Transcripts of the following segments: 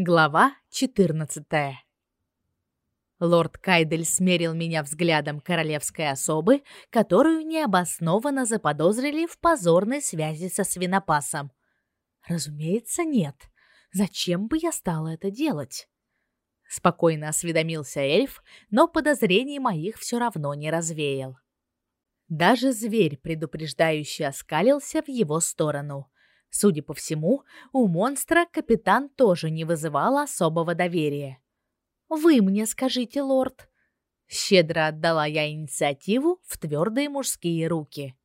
Глава 14. Лорд Кайдель смерил меня взглядом королевской особы, которую необоснованно заподозрили в позорной связи со свинопасом. Разумеется, нет. Зачем бы я стала это делать? Спокойно осведомился эльф, но подозрений моих все равно не развеял. Даже зверь предупреждающе оскалился в его сторону. Судя по всему, у монстра капитан тоже не вызывал особого доверия. «Вы мне скажите, лорд». Щедро отдала я инициативу в твердые мужские руки.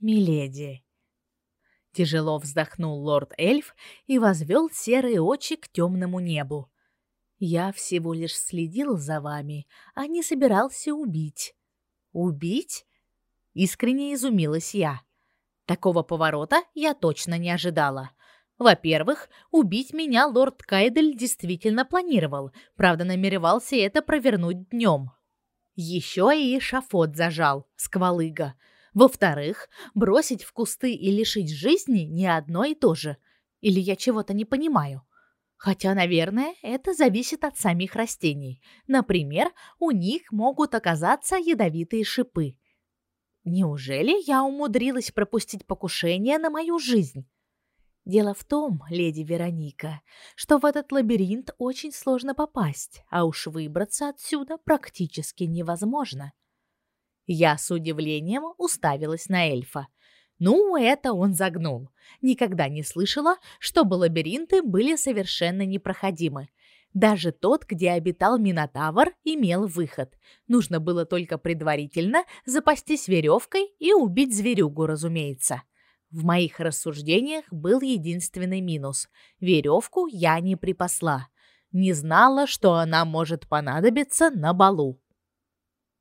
«Миледи». Тяжело вздохнул лорд-эльф и возвел серые очи к темному небу. «Я всего лишь следил за вами, а не собирался убить». «Убить?» Искренне изумилась я. Такого поворота я точно не ожидала. Во-первых, убить меня лорд Кайдель действительно планировал, правда, намеревался это провернуть днем. Еще и шафот зажал, сквалыга. Во-вторых, бросить в кусты и лишить жизни не одно и то же. Или я чего-то не понимаю. Хотя, наверное, это зависит от самих растений. Например, у них могут оказаться ядовитые шипы. Неужели я умудрилась пропустить покушение на мою жизнь? Дело в том, леди Вероника, что в этот лабиринт очень сложно попасть, а уж выбраться отсюда практически невозможно. Я с удивлением уставилась на эльфа. Ну, это он загнул. Никогда не слышала, чтобы лабиринты были совершенно непроходимы. Даже тот, где обитал Минотавр, имел выход. Нужно было только предварительно запастись веревкой и убить зверюгу, разумеется. В моих рассуждениях был единственный минус. Веревку я не припасла. Не знала, что она может понадобиться на балу.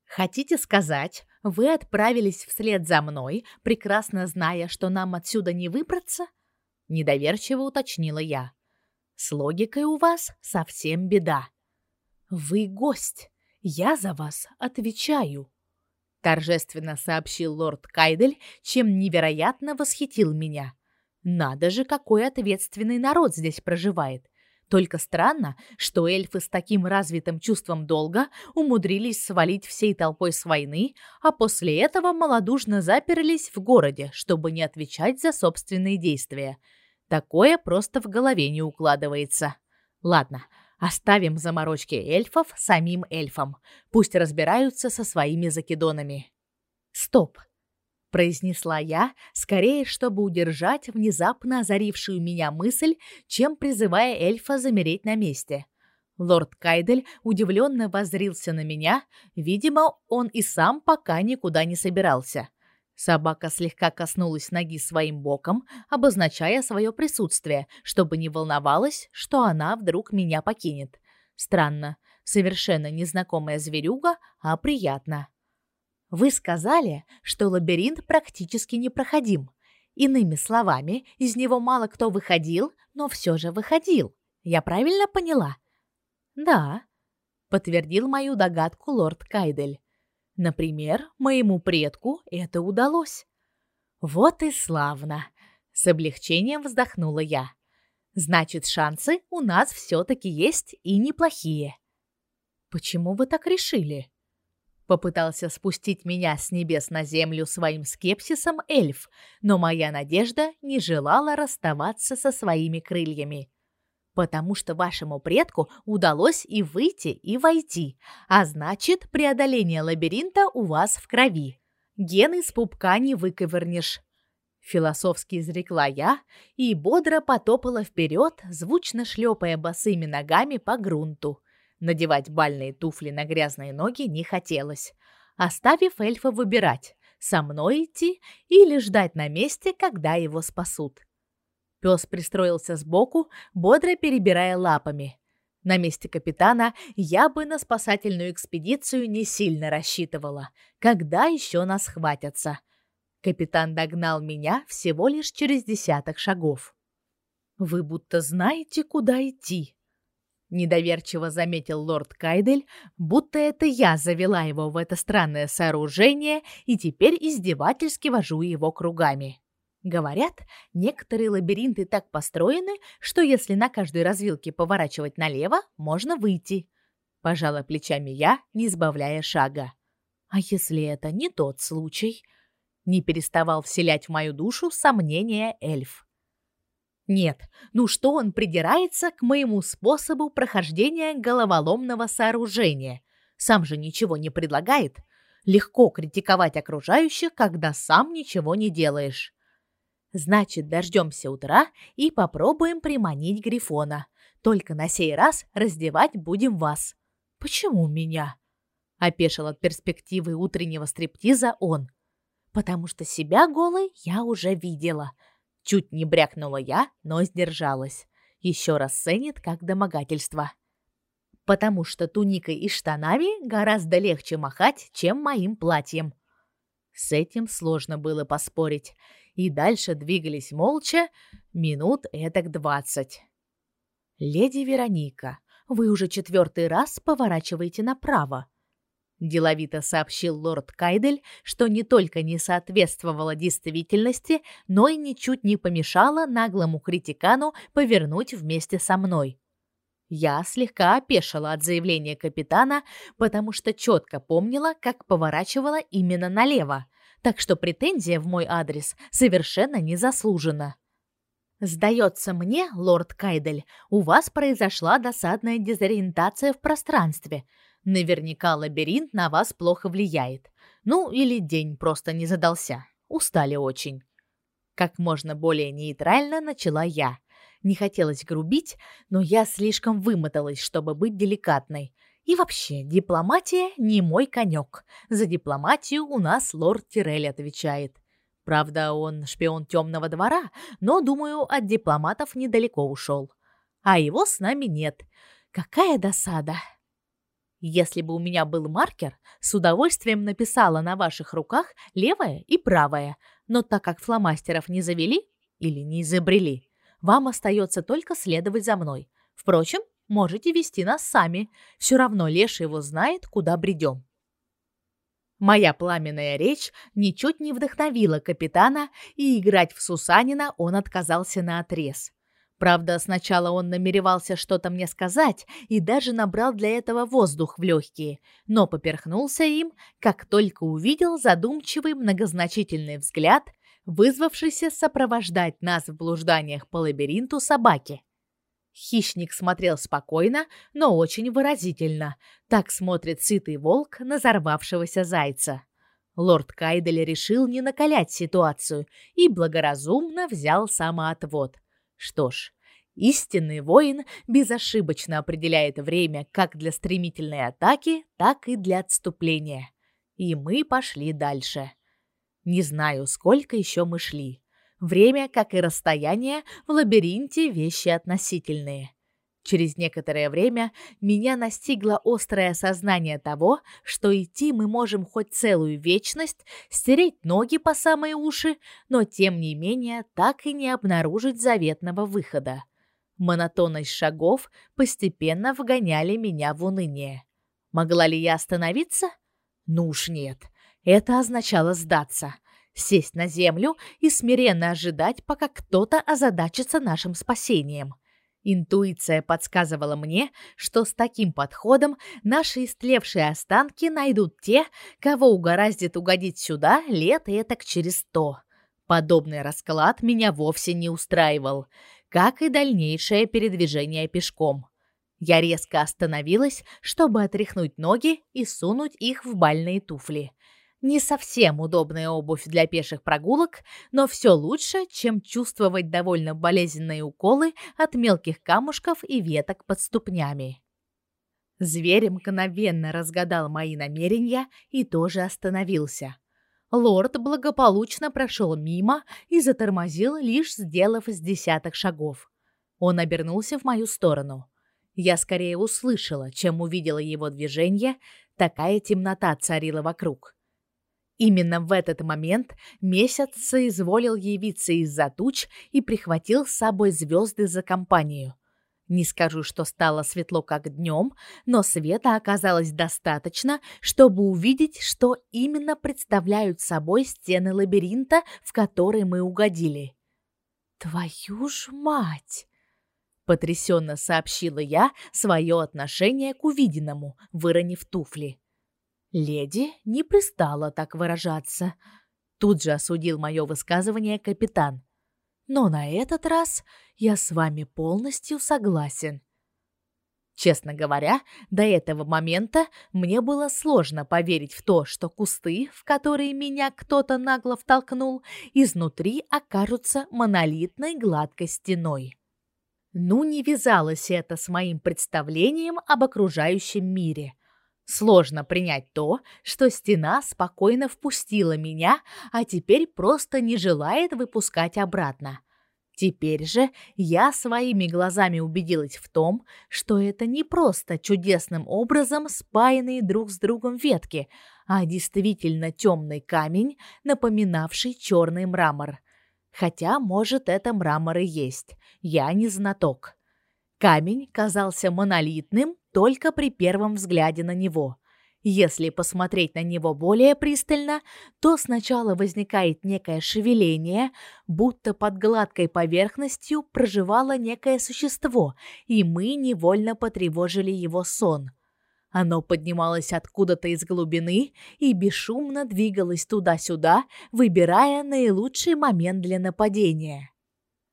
Хотите сказать, вы отправились вслед за мной, прекрасно зная, что нам отсюда не выбраться? Недоверчиво уточнила я. С логикой у вас совсем беда. Вы гость. Я за вас отвечаю, торжественно сообщил лорд Кайдель, чем невероятно восхитил меня. Надо же, какой ответственный народ здесь проживает. Только странно, что эльфы с таким развитым чувством долга умудрились свалить всей толпой с войны, а после этого малодушно заперлись в городе, чтобы не отвечать за собственные действия. Такое просто в голове не укладывается. Ладно, оставим заморочки эльфов самим эльфам. Пусть разбираются со своими закидонами. Стоп, произнесла я, скорее чтобы удержать внезапно озарившую меня мысль, чем призывая эльфа замереть на месте. Лорд Кайдель удивленно воззрился на меня, видимо, он и сам пока никуда не собирался. Собака слегка коснулась ноги своим боком, обозначая свое присутствие, чтобы не волновалась, что она вдруг меня покинет. Странно, совершенно незнакомая зверюга, а приятно. Вы сказали, что лабиринт практически непроходим. Иными словами, из него мало кто выходил, но все же выходил. Я правильно поняла? Да, подтвердил мою догадку лорд Кайдель. Например, моему предку это удалось. Вот и славно, с облегчением вздохнула я. Значит, шансы у нас все таки есть и неплохие. Почему вы так решили? Попытался спустить меня с небес на землю своим скепсисом эльф, но моя надежда не желала расставаться со своими крыльями потому что вашему предку удалось и выйти, и войти, а значит, преодоление лабиринта у вас в крови. Гены с пупка не выковырнешь. Философски изрекла я и бодро потопала вперед, звучно шлепая босыми ногами по грунту. Надевать бальные туфли на грязные ноги не хотелось, оставив эльфа выбирать, со мной идти или ждать на месте, когда его спасут. Пес пристроился сбоку, бодро перебирая лапами. На месте капитана я бы на спасательную экспедицию не сильно рассчитывала. Когда еще нас хватятся? Капитан догнал меня всего лишь через десяток шагов. Вы будто знаете, куда идти, недоверчиво заметил лорд Кайдель, будто это я завела его в это странное сооружение и теперь издевательски вожу его кругами. Говорят, некоторые лабиринты так построены, что если на каждой развилке поворачивать налево, можно выйти. Пожала плечами я, не сбавляя шага. А если это не тот случай? Не переставал вселять в мою душу сомнения эльф. Нет, ну что он придирается к моему способу прохождения головоломного сооружения? Сам же ничего не предлагает. Легко критиковать окружающих, когда сам ничего не делаешь. Значит, дождемся утра и попробуем приманить Грифона. Только на сей раз раздевать будем вас. Почему меня? Опешил от перспективы утреннего стриптиза он. Потому что себя голой я уже видела. Чуть не брякнула я, но сдержалась. Еще раз ценит как домогательство. Потому что туникой и штанами гораздо легче махать, чем моим платьем. С этим сложно было поспорить и дальше двигались молча минут этак двадцать. «Леди Вероника, вы уже четвертый раз поворачиваете направо», деловито сообщил лорд Кайдель, что не только не соответствовало действительности, но и ничуть не помешало наглому критикану повернуть вместе со мной. Я слегка опешила от заявления капитана, потому что четко помнила, как поворачивала именно налево, так что претензия в мой адрес совершенно не заслужена. Сдается мне, лорд Кайдель, у вас произошла досадная дезориентация в пространстве. Наверняка лабиринт на вас плохо влияет. Ну, или день просто не задался. Устали очень. Как можно более нейтрально начала я. Не хотелось грубить, но я слишком вымоталась, чтобы быть деликатной. И вообще, дипломатия не мой конек. За дипломатию у нас лорд Тирель отвечает. Правда, он шпион темного двора, но, думаю, от дипломатов недалеко ушел. А его с нами нет. Какая досада. Если бы у меня был маркер, с удовольствием написала на ваших руках левая и правая, но так как фломастеров не завели или не изобрели, вам остается только следовать за мной. Впрочем, Можете вести нас сами. Все равно Леша его знает, куда бредем. Моя пламенная речь ничуть не вдохновила капитана, и играть в Сусанина он отказался на отрез. Правда, сначала он намеревался что-то мне сказать и даже набрал для этого воздух в легкие, но поперхнулся им, как только увидел задумчивый многозначительный взгляд, вызвавшийся сопровождать нас в блужданиях по лабиринту собаки. Хищник смотрел спокойно, но очень выразительно. Так смотрит сытый волк на взорвавшегося зайца. Лорд Кайдель решил не накалять ситуацию и благоразумно взял самоотвод. Что ж, истинный воин безошибочно определяет время как для стремительной атаки, так и для отступления. И мы пошли дальше. Не знаю, сколько еще мы шли. Время, как и расстояние, в лабиринте вещи относительные. Через некоторое время меня настигло острое осознание того, что идти мы можем хоть целую вечность, стереть ноги по самые уши, но тем не менее так и не обнаружить заветного выхода. Монотонность шагов постепенно вгоняли меня в уныние. Могла ли я остановиться? Ну уж нет. Это означало сдаться сесть на землю и смиренно ожидать, пока кто-то озадачится нашим спасением. Интуиция подсказывала мне, что с таким подходом наши истлевшие останки найдут те, кого угораздит угодить сюда лет этак через сто. Подобный расклад меня вовсе не устраивал, как и дальнейшее передвижение пешком. Я резко остановилась, чтобы отряхнуть ноги и сунуть их в бальные туфли. Не совсем удобная обувь для пеших прогулок, но все лучше, чем чувствовать довольно болезненные уколы от мелких камушков и веток под ступнями. Зверь мгновенно разгадал мои намерения и тоже остановился. Лорд благополучно прошел мимо и затормозил, лишь сделав с десяток шагов. Он обернулся в мою сторону. Я скорее услышала, чем увидела его движение, такая темнота царила вокруг. Именно в этот момент месяц соизволил явиться из-за туч и прихватил с собой звезды за компанию. Не скажу, что стало светло как днем, но света оказалось достаточно, чтобы увидеть, что именно представляют собой стены лабиринта, в который мы угодили. Твою ж мать! потрясенно сообщила я свое отношение к увиденному, выронив туфли. Леди не пристала так выражаться. Тут же осудил мое высказывание капитан. Но на этот раз я с вами полностью согласен. Честно говоря, до этого момента мне было сложно поверить в то, что кусты, в которые меня кто-то нагло втолкнул, изнутри окажутся монолитной гладкой стеной. Ну не вязалось это с моим представлением об окружающем мире. Сложно принять то, что стена спокойно впустила меня, а теперь просто не желает выпускать обратно. Теперь же я своими глазами убедилась в том, что это не просто чудесным образом спаянные друг с другом ветки, а действительно темный камень, напоминавший черный мрамор. Хотя, может, это мрамор и есть. Я не знаток. Камень казался монолитным только при первом взгляде на него. Если посмотреть на него более пристально, то сначала возникает некое шевеление, будто под гладкой поверхностью проживало некое существо, и мы невольно потревожили его сон. Оно поднималось откуда-то из глубины и бесшумно двигалось туда-сюда, выбирая наилучший момент для нападения.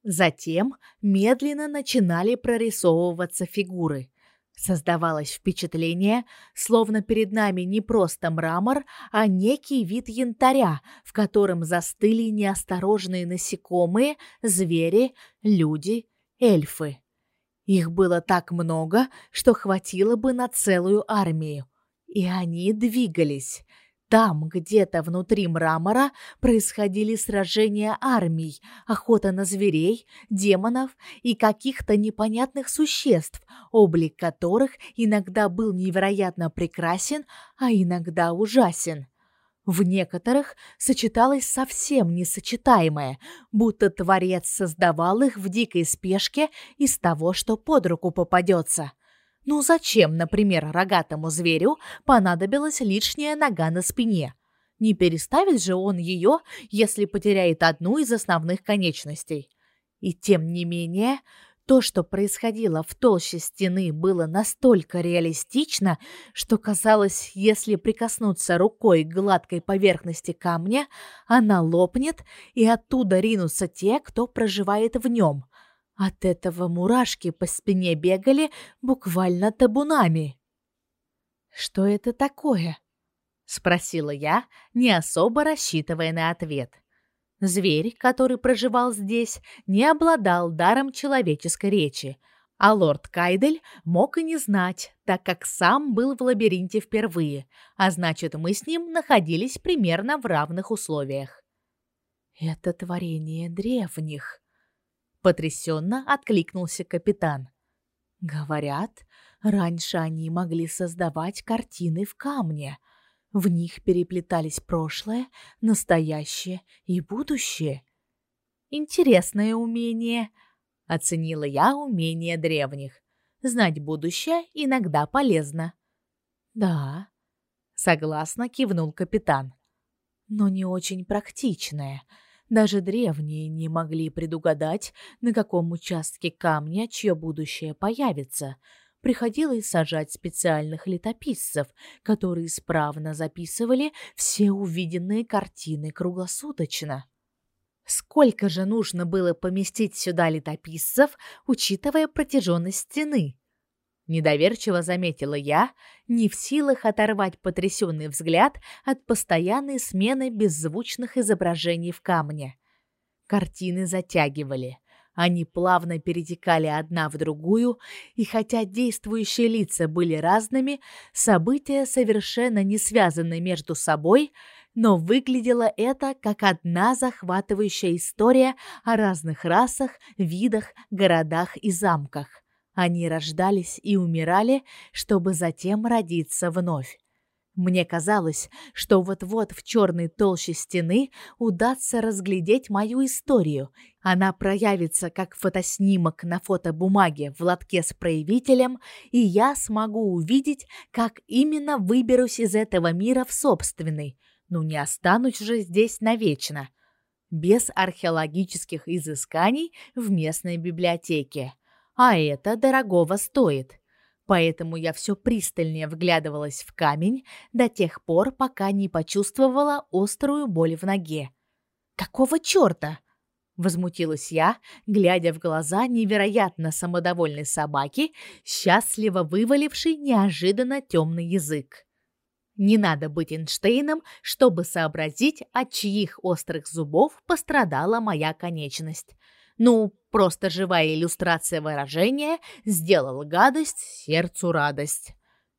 Затем медленно начинали прорисовываться фигуры. Создавалось впечатление, словно перед нами не просто мрамор, а некий вид янтаря, в котором застыли неосторожные насекомые, звери, люди, эльфы. Их было так много, что хватило бы на целую армию. И они двигались. Там, где-то внутри мрамора, происходили сражения армий, охота на зверей, демонов и каких-то непонятных существ, облик которых иногда был невероятно прекрасен, а иногда ужасен. В некоторых сочеталось совсем несочетаемое, будто творец создавал их в дикой спешке из того, что под руку попадется – ну зачем, например, рогатому зверю понадобилась лишняя нога на спине? Не переставит же он ее, если потеряет одну из основных конечностей. И тем не менее, то, что происходило в толще стены, было настолько реалистично, что казалось, если прикоснуться рукой к гладкой поверхности камня, она лопнет, и оттуда ринутся те, кто проживает в нем. От этого мурашки по спине бегали буквально табунами. Что это такое? спросила я, не особо рассчитывая на ответ. Зверь, который проживал здесь, не обладал даром человеческой речи, а лорд Кайдель мог и не знать, так как сам был в лабиринте впервые, а значит, мы с ним находились примерно в равных условиях. Это творение древних, потрясенно откликнулся капитан. Говорят, раньше они могли создавать картины в камне. В них переплетались прошлое, настоящее и будущее. Интересное умение, оценила я умение древних. Знать будущее иногда полезно. Да, согласно кивнул капитан. Но не очень практичное. Даже древние не могли предугадать, на каком участке камня чье будущее появится. Приходилось сажать специальных летописцев, которые исправно записывали все увиденные картины круглосуточно. Сколько же нужно было поместить сюда летописцев, учитывая протяженность стены? Недоверчиво заметила я, не в силах оторвать потрясенный взгляд от постоянной смены беззвучных изображений в камне. Картины затягивали. Они плавно перетекали одна в другую, и хотя действующие лица были разными, события совершенно не связаны между собой, но выглядело это как одна захватывающая история о разных расах, видах, городах и замках. Они рождались и умирали, чтобы затем родиться вновь. Мне казалось, что вот-вот в черной толще стены удастся разглядеть мою историю. Она проявится как фотоснимок на фотобумаге в лотке с проявителем, и я смогу увидеть, как именно выберусь из этого мира в собственный. Ну не останусь же здесь навечно. Без археологических изысканий в местной библиотеке. А это дорогого стоит. Поэтому я все пристальнее вглядывалась в камень до тех пор, пока не почувствовала острую боль в ноге. Какого чёрта? возмутилась я, глядя в глаза невероятно самодовольной собаки, счастливо вывалившей неожиданно темный язык. Не надо быть Эйнштейном, чтобы сообразить, от чьих острых зубов пострадала моя конечность. Ну, просто живая иллюстрация выражения сделала гадость сердцу радость.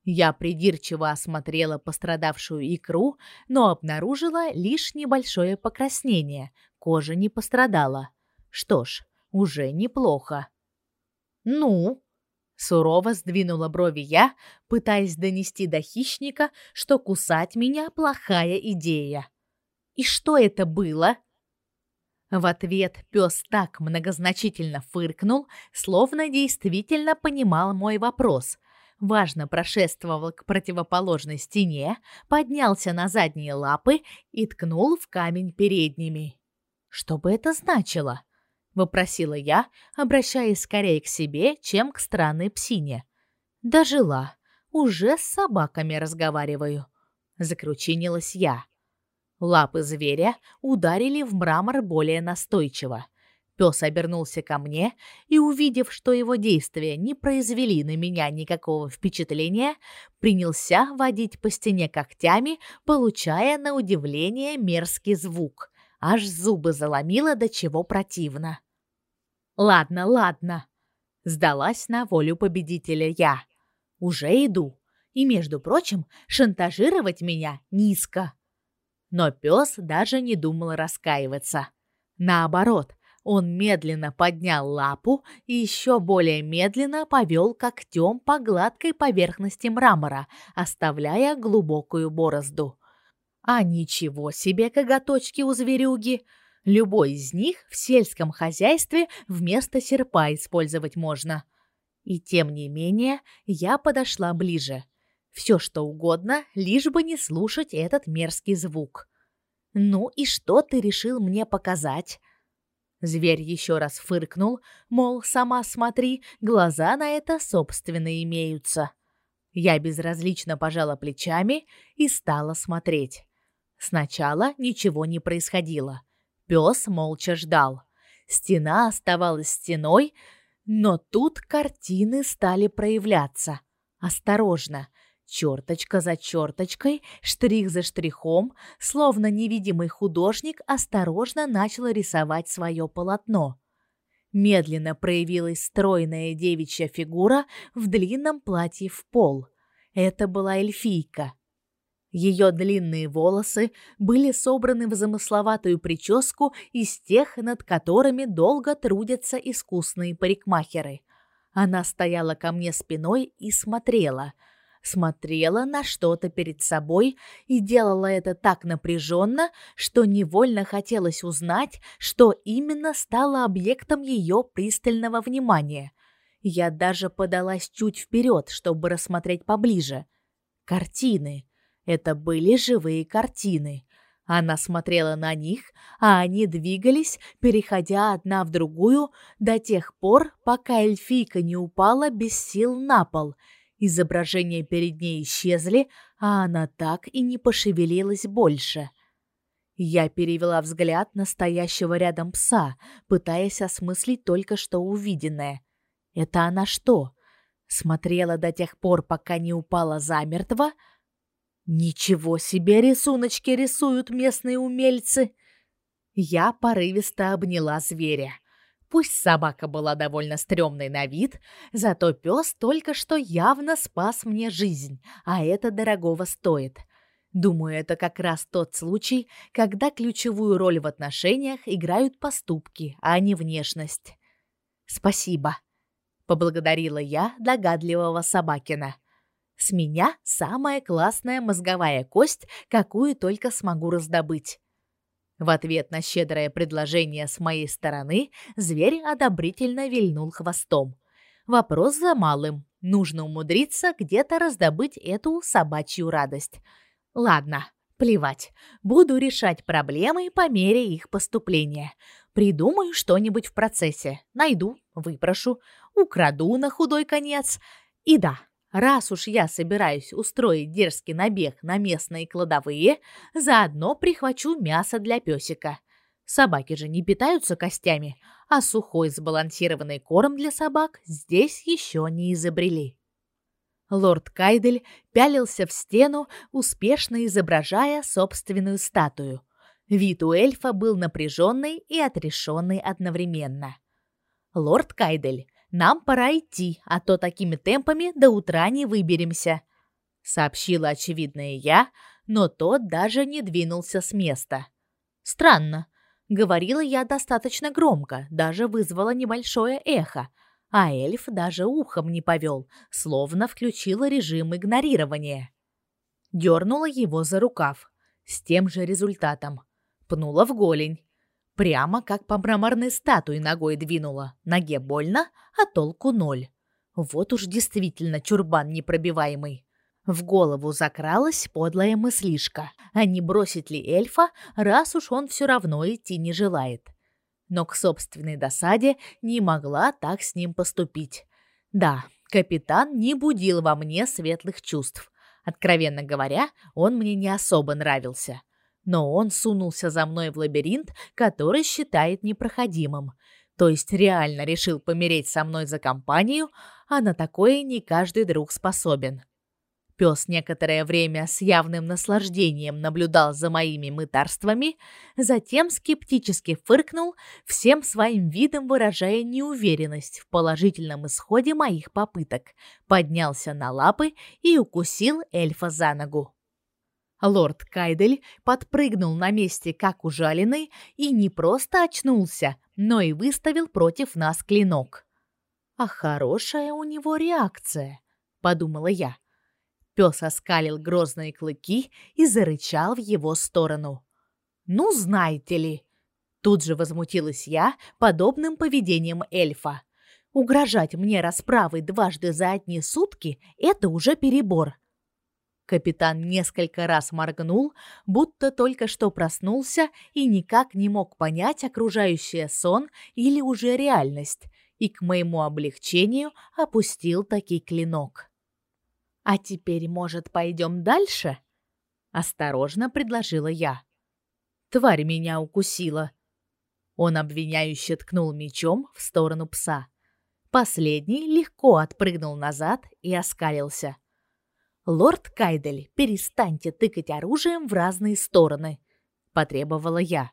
Я придирчиво осмотрела пострадавшую икру, но обнаружила лишь небольшое покраснение. Кожа не пострадала. Что ж, уже неплохо. Ну, сурово сдвинула брови я, пытаясь донести до хищника, что кусать меня плохая идея. И что это было? В ответ пес так многозначительно фыркнул, словно действительно понимал мой вопрос. Важно прошествовал к противоположной стене, поднялся на задние лапы и ткнул в камень передними. Что бы это значило? вопросила я, обращаясь скорее к себе, чем к странной псине. Дожила. Уже с собаками разговариваю, закручинилась я. Лапы зверя ударили в мрамор более настойчиво. Пес обернулся ко мне и, увидев, что его действия не произвели на меня никакого впечатления, принялся водить по стене когтями, получая на удивление мерзкий звук. Аж зубы заломило до чего противно. Ладно, ладно, сдалась на волю победителя я. Уже иду. И, между прочим, шантажировать меня низко. Но пес даже не думал раскаиваться. Наоборот, он медленно поднял лапу и еще более медленно повел когтем по гладкой поверхности мрамора, оставляя глубокую борозду. А ничего себе коготочки у зверюги! Любой из них в сельском хозяйстве вместо серпа использовать можно. И тем не менее, я подошла ближе – все что угодно, лишь бы не слушать этот мерзкий звук. Ну и что ты решил мне показать? Зверь еще раз фыркнул, мол, сама смотри, глаза на это собственно имеются. Я безразлично пожала плечами и стала смотреть. Сначала ничего не происходило. Пес молча ждал. Стена оставалась стеной, но тут картины стали проявляться. Осторожно, Черточка за черточкой, штрих за штрихом, словно невидимый художник осторожно начал рисовать свое полотно. Медленно проявилась стройная девичья фигура в длинном платье в пол. Это была эльфийка. Ее длинные волосы были собраны в замысловатую прическу из тех, над которыми долго трудятся искусные парикмахеры. Она стояла ко мне спиной и смотрела – смотрела на что-то перед собой и делала это так напряженно, что невольно хотелось узнать, что именно стало объектом ее пристального внимания. Я даже подалась чуть вперед, чтобы рассмотреть поближе. Картины. Это были живые картины. Она смотрела на них, а они двигались, переходя одна в другую до тех пор, пока эльфийка не упала без сил на пол – Изображения перед ней исчезли, а она так и не пошевелилась больше. Я перевела взгляд на стоящего рядом пса, пытаясь осмыслить только что увиденное. Это она что? Смотрела до тех пор, пока не упала замертво? Ничего себе рисуночки рисуют местные умельцы. Я порывисто обняла зверя. Пусть собака была довольно стрёмной на вид, зато пес только что явно спас мне жизнь, а это дорогого стоит. Думаю, это как раз тот случай, когда ключевую роль в отношениях играют поступки, а не внешность. Спасибо, поблагодарила я догадливого собакина. С меня самая классная мозговая кость, какую только смогу раздобыть. В ответ на щедрое предложение с моей стороны, зверь одобрительно вильнул хвостом. Вопрос за малым. Нужно умудриться где-то раздобыть эту собачью радость. Ладно, плевать. Буду решать проблемы по мере их поступления. Придумаю что-нибудь в процессе. Найду, выпрошу, украду на худой конец. И да, Раз уж я собираюсь устроить дерзкий набег на местные кладовые, заодно прихвачу мясо для песика. Собаки же не питаются костями, а сухой сбалансированный корм для собак здесь еще не изобрели. Лорд Кайдель пялился в стену, успешно изображая собственную статую. Вид у эльфа был напряженный и отрешенный одновременно. Лорд Кайдель, нам пора идти, а то такими темпами до утра не выберемся, сообщила очевидное я, но тот даже не двинулся с места. Странно, говорила я достаточно громко, даже вызвала небольшое эхо, а эльф даже ухом не повел, словно включил режим игнорирования. Дернула его за рукав, с тем же результатом. Пнула в голень. Прямо как по мраморной статуе ногой двинула. Ноге больно, а толку ноль. Вот уж действительно чурбан непробиваемый. В голову закралась подлая мыслишка, а не бросить ли эльфа, раз уж он все равно идти не желает. Но к собственной досаде не могла так с ним поступить. Да, капитан не будил во мне светлых чувств. Откровенно говоря, он мне не особо нравился но он сунулся за мной в лабиринт, который считает непроходимым. То есть реально решил помереть со мной за компанию, а на такое не каждый друг способен. Пес некоторое время с явным наслаждением наблюдал за моими мытарствами, затем скептически фыркнул, всем своим видом выражая неуверенность в положительном исходе моих попыток, поднялся на лапы и укусил эльфа за ногу. Лорд Кайдель подпрыгнул на месте, как ужаленный, и не просто очнулся, но и выставил против нас клинок. А хорошая у него реакция, подумала я. Пес оскалил грозные клыки и зарычал в его сторону. Ну, знаете ли, тут же возмутилась я подобным поведением эльфа. Угрожать мне расправой дважды за одни сутки это уже перебор. Капитан несколько раз моргнул, будто только что проснулся и никак не мог понять окружающее сон или уже реальность, и к моему облегчению опустил таки клинок. А теперь, может, пойдем дальше? осторожно предложила я. Тварь меня укусила. Он обвиняюще ткнул мечом в сторону пса. Последний легко отпрыгнул назад и оскалился. «Лорд Кайдель, перестаньте тыкать оружием в разные стороны», — потребовала я.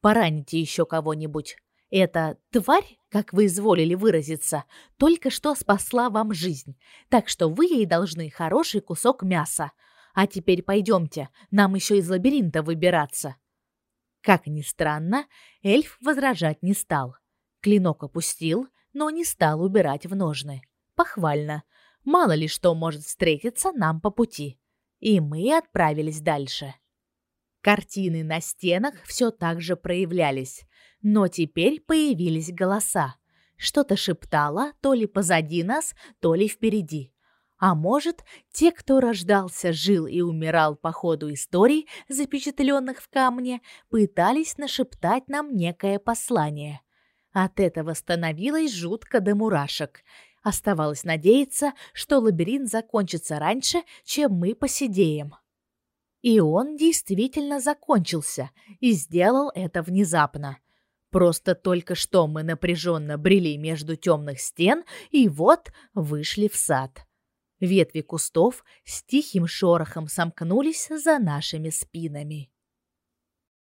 «Пораните еще кого-нибудь. Эта тварь, как вы изволили выразиться, только что спасла вам жизнь, так что вы ей должны хороший кусок мяса. А теперь пойдемте, нам еще из лабиринта выбираться». Как ни странно, эльф возражать не стал. Клинок опустил, но не стал убирать в ножны. Похвально. Мало ли что может встретиться нам по пути. И мы отправились дальше. Картины на стенах все так же проявлялись, но теперь появились голоса. Что-то шептало то ли позади нас, то ли впереди. А может, те, кто рождался, жил и умирал по ходу историй, запечатленных в камне, пытались нашептать нам некое послание. От этого становилось жутко до мурашек – Оставалось надеяться, что лабиринт закончится раньше, чем мы посидеем. И он действительно закончился, и сделал это внезапно. Просто только что мы напряженно брели между темных стен, и вот вышли в сад. Ветви кустов с тихим шорохом сомкнулись за нашими спинами.